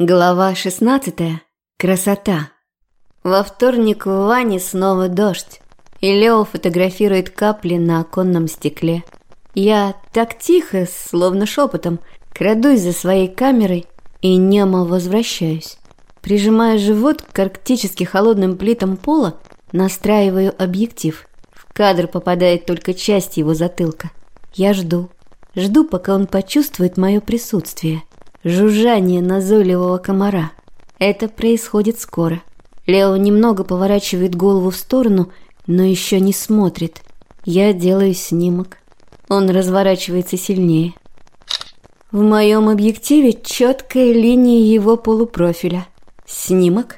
Глава 16. Красота. Во вторник в Ване снова дождь, и Лео фотографирует капли на оконном стекле. Я так тихо, словно шепотом, крадусь за своей камерой и немо возвращаюсь. Прижимая живот к арктически холодным плитам пола, настраиваю объектив. В кадр попадает только часть его затылка. Я жду. Жду, пока он почувствует мое присутствие – жужжание назойливого комара. Это происходит скоро. Лео немного поворачивает голову в сторону, но еще не смотрит. Я делаю снимок. Он разворачивается сильнее. В моем объективе четкая линия его полупрофиля. Снимок.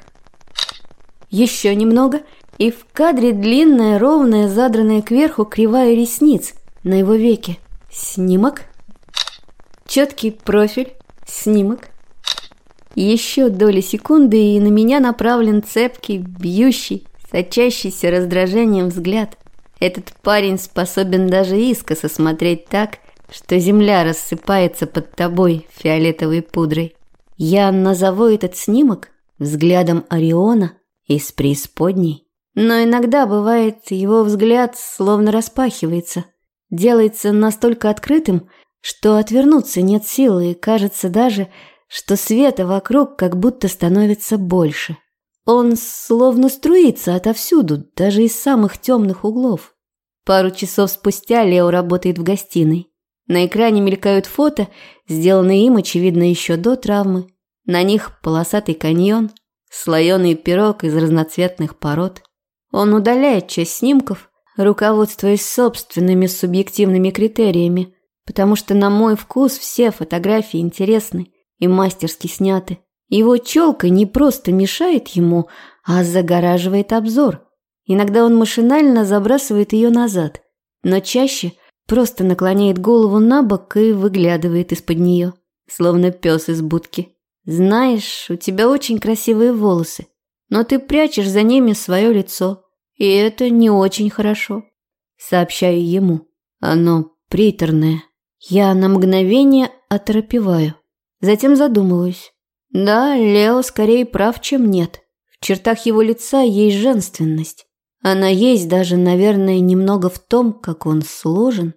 Еще немного, и в кадре длинная, ровная, задранная кверху кривая ресниц на его веке. Снимок. Четкий профиль, Снимок. Еще доли секунды, и на меня направлен цепкий, бьющий, сочащийся раздражением взгляд. Этот парень способен даже искоса смотреть так, что земля рассыпается под тобой фиолетовой пудрой. Я назову этот снимок взглядом Ориона из преисподней. Но иногда бывает, его взгляд словно распахивается, делается настолько открытым, что отвернуться нет силы, и кажется даже, что света вокруг как будто становится больше. Он словно струится отовсюду, даже из самых темных углов. Пару часов спустя Лео работает в гостиной. На экране мелькают фото, сделанные им, очевидно, еще до травмы. На них полосатый каньон, слоеный пирог из разноцветных пород. Он удаляет часть снимков, руководствуясь собственными субъективными критериями – потому что на мой вкус все фотографии интересны и мастерски сняты. Его челка не просто мешает ему, а загораживает обзор. Иногда он машинально забрасывает ее назад, но чаще просто наклоняет голову на бок и выглядывает из-под нее, словно пес из будки. «Знаешь, у тебя очень красивые волосы, но ты прячешь за ними свое лицо, и это не очень хорошо», — сообщаю ему. «Оно приторное». Я на мгновение оторопеваю. Затем задумываюсь. Да, Лео скорее прав, чем нет. В чертах его лица есть женственность. Она есть даже, наверное, немного в том, как он сложен.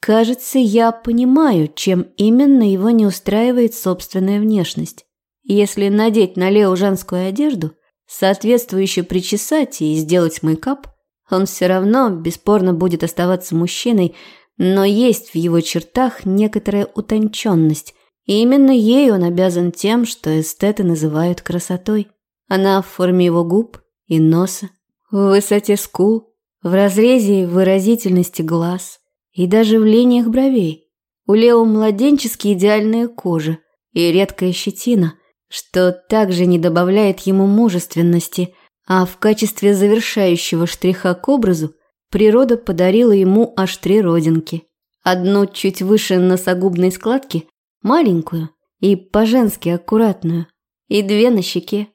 Кажется, я понимаю, чем именно его не устраивает собственная внешность. Если надеть на Лео женскую одежду, соответствующе причесать и сделать мейкап, он все равно бесспорно будет оставаться мужчиной, но есть в его чертах некоторая утонченность, и именно ей он обязан тем, что эстеты называют красотой. Она в форме его губ и носа, в высоте скул, в разрезе и выразительности глаз, и даже в линиях бровей. У Лео младенчески идеальная кожа и редкая щетина, что также не добавляет ему мужественности, а в качестве завершающего штриха к образу природа подарила ему аж три родинки. Одну чуть выше носогубной складки, маленькую и по-женски аккуратную, и две на щеке.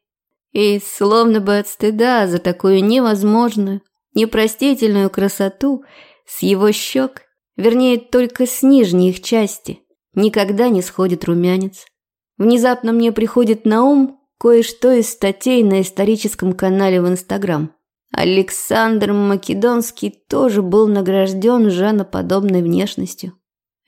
И словно бы от стыда за такую невозможную, непростительную красоту с его щек, вернее, только с нижней их части, никогда не сходит румянец. Внезапно мне приходит на ум кое-что из статей на историческом канале в Инстаграм. Александр Македонский тоже был награжден женоподобной внешностью.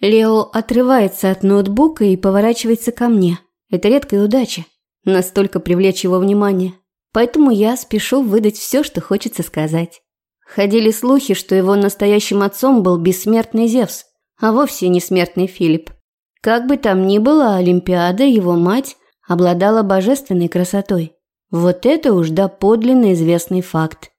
Лео отрывается от ноутбука и поворачивается ко мне. Это редкая удача. Настолько привлечь его внимание. Поэтому я спешу выдать все, что хочется сказать. Ходили слухи, что его настоящим отцом был бессмертный Зевс, а вовсе не смертный Филипп. Как бы там ни было, Олимпиада, его мать, обладала божественной красотой. Вот это уж доподлинно известный факт.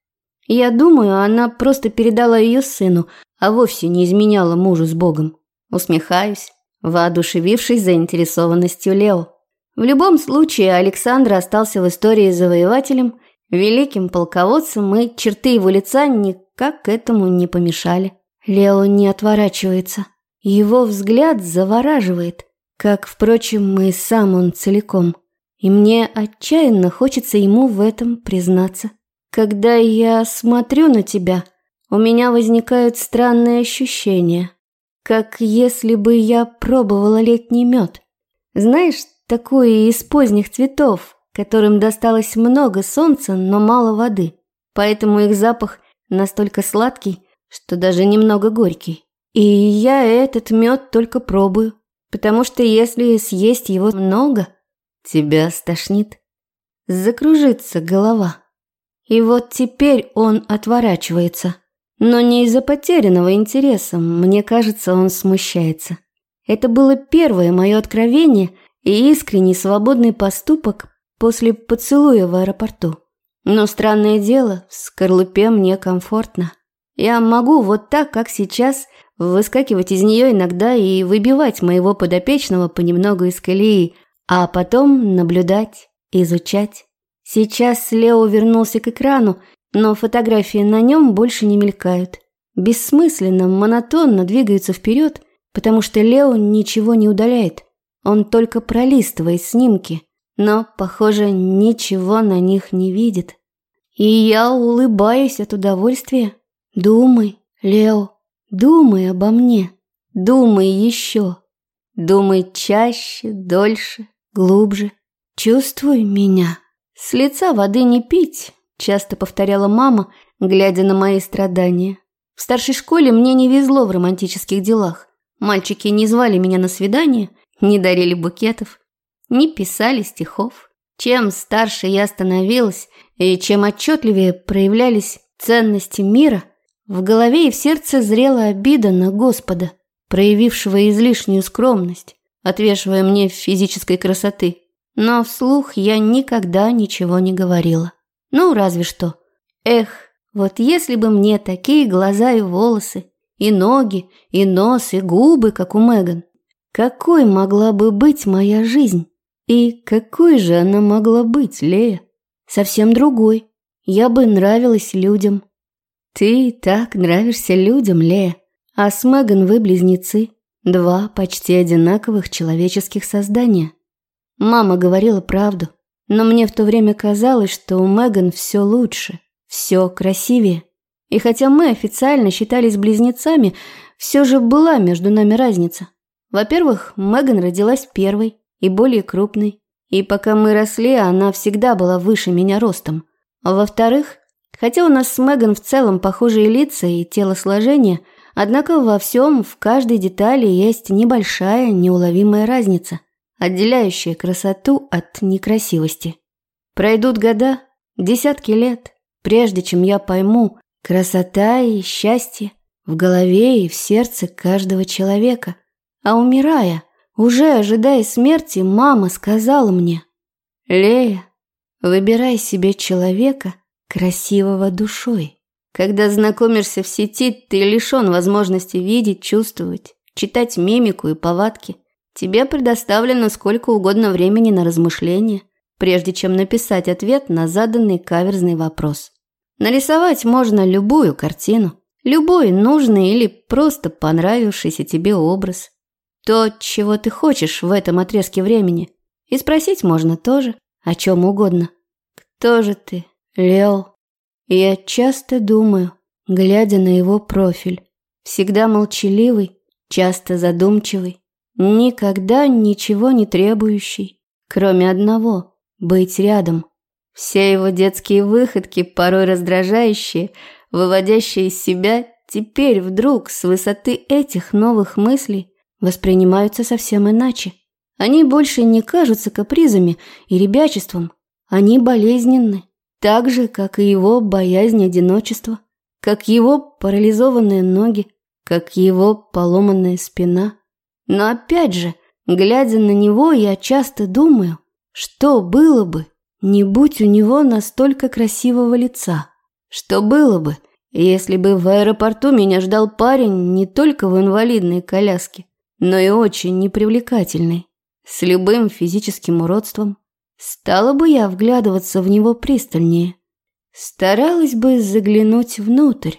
Я думаю, она просто передала ее сыну, а вовсе не изменяла мужу с Богом. Усмехаюсь, воодушевившись заинтересованностью Лео. В любом случае, Александр остался в истории завоевателем, великим полководцем, и черты его лица никак этому не помешали. Лео не отворачивается. Его взгляд завораживает, как, впрочем, и сам он целиком. И мне отчаянно хочется ему в этом признаться. Когда я смотрю на тебя, у меня возникают странные ощущения, как если бы я пробовала летний мед. Знаешь, такой из поздних цветов, которым досталось много солнца, но мало воды. Поэтому их запах настолько сладкий, что даже немного горький. И я этот мед только пробую, потому что если съесть его много, тебя стошнит. Закружится голова. И вот теперь он отворачивается. Но не из-за потерянного интереса, мне кажется, он смущается. Это было первое мое откровение и искренний свободный поступок после поцелуя в аэропорту. Но странное дело, в скорлупе мне комфортно. Я могу вот так, как сейчас, выскакивать из нее иногда и выбивать моего подопечного понемногу из колеи, а потом наблюдать, изучать. Сейчас Лео вернулся к экрану, но фотографии на нем больше не мелькают. Бессмысленно, монотонно двигаются вперед, потому что Лео ничего не удаляет. Он только пролистывает снимки, но, похоже, ничего на них не видит. И я улыбаюсь от удовольствия. Думай, Лео, думай обо мне. Думай еще. Думай чаще, дольше, глубже. Чувствуй меня. С лица воды не пить, часто повторяла мама, глядя на мои страдания. В старшей школе мне не везло в романтических делах. Мальчики не звали меня на свидание, не дарили букетов, не писали стихов. Чем старше я становилась и чем отчетливее проявлялись ценности мира, в голове и в сердце зрела обида на Господа, проявившего излишнюю скромность, отвешивая мне физической красоты. Но вслух я никогда ничего не говорила. Ну, разве что. Эх, вот если бы мне такие глаза и волосы, и ноги, и нос, и губы, как у Меган, какой могла бы быть моя жизнь? И какой же она могла быть, Лея? Совсем другой. Я бы нравилась людям. Ты так нравишься людям, Лея. А с Меган вы близнецы. Два почти одинаковых человеческих создания. Мама говорила правду. Но мне в то время казалось, что у Меган все лучше, все красивее. И хотя мы официально считались близнецами, все же была между нами разница. Во-первых, Меган родилась первой и более крупной, и пока мы росли, она всегда была выше меня ростом. Во-вторых, хотя у нас с Меган в целом похожие лица и телосложение, однако во всем, в каждой детали есть небольшая, неуловимая разница – отделяющее красоту от некрасивости. Пройдут года, десятки лет, прежде чем я пойму, красота и счастье в голове и в сердце каждого человека. А умирая, уже ожидая смерти, мама сказала мне, «Лея, выбирай себе человека, красивого душой. Когда знакомишься в сети, ты лишен возможности видеть, чувствовать, читать мимику и повадки – Тебе предоставлено сколько угодно времени на размышление, прежде чем написать ответ на заданный каверзный вопрос. Нарисовать можно любую картину, любой нужный или просто понравившийся тебе образ. То, чего ты хочешь в этом отрезке времени. И спросить можно тоже, о чем угодно. Кто же ты, Лео? Я часто думаю, глядя на его профиль. Всегда молчаливый, часто задумчивый, Никогда ничего не требующий, кроме одного – быть рядом. Все его детские выходки, порой раздражающие, выводящие из себя, теперь вдруг с высоты этих новых мыслей воспринимаются совсем иначе. Они больше не кажутся капризами и ребячеством, они болезненны, так же, как и его боязнь одиночества, как его парализованные ноги, как его поломанная спина. Но опять же, глядя на него, я часто думаю, что было бы, не будь у него настолько красивого лица. Что было бы, если бы в аэропорту меня ждал парень не только в инвалидной коляске, но и очень непривлекательный, с любым физическим уродством. Стала бы я вглядываться в него пристальнее. Старалась бы заглянуть внутрь.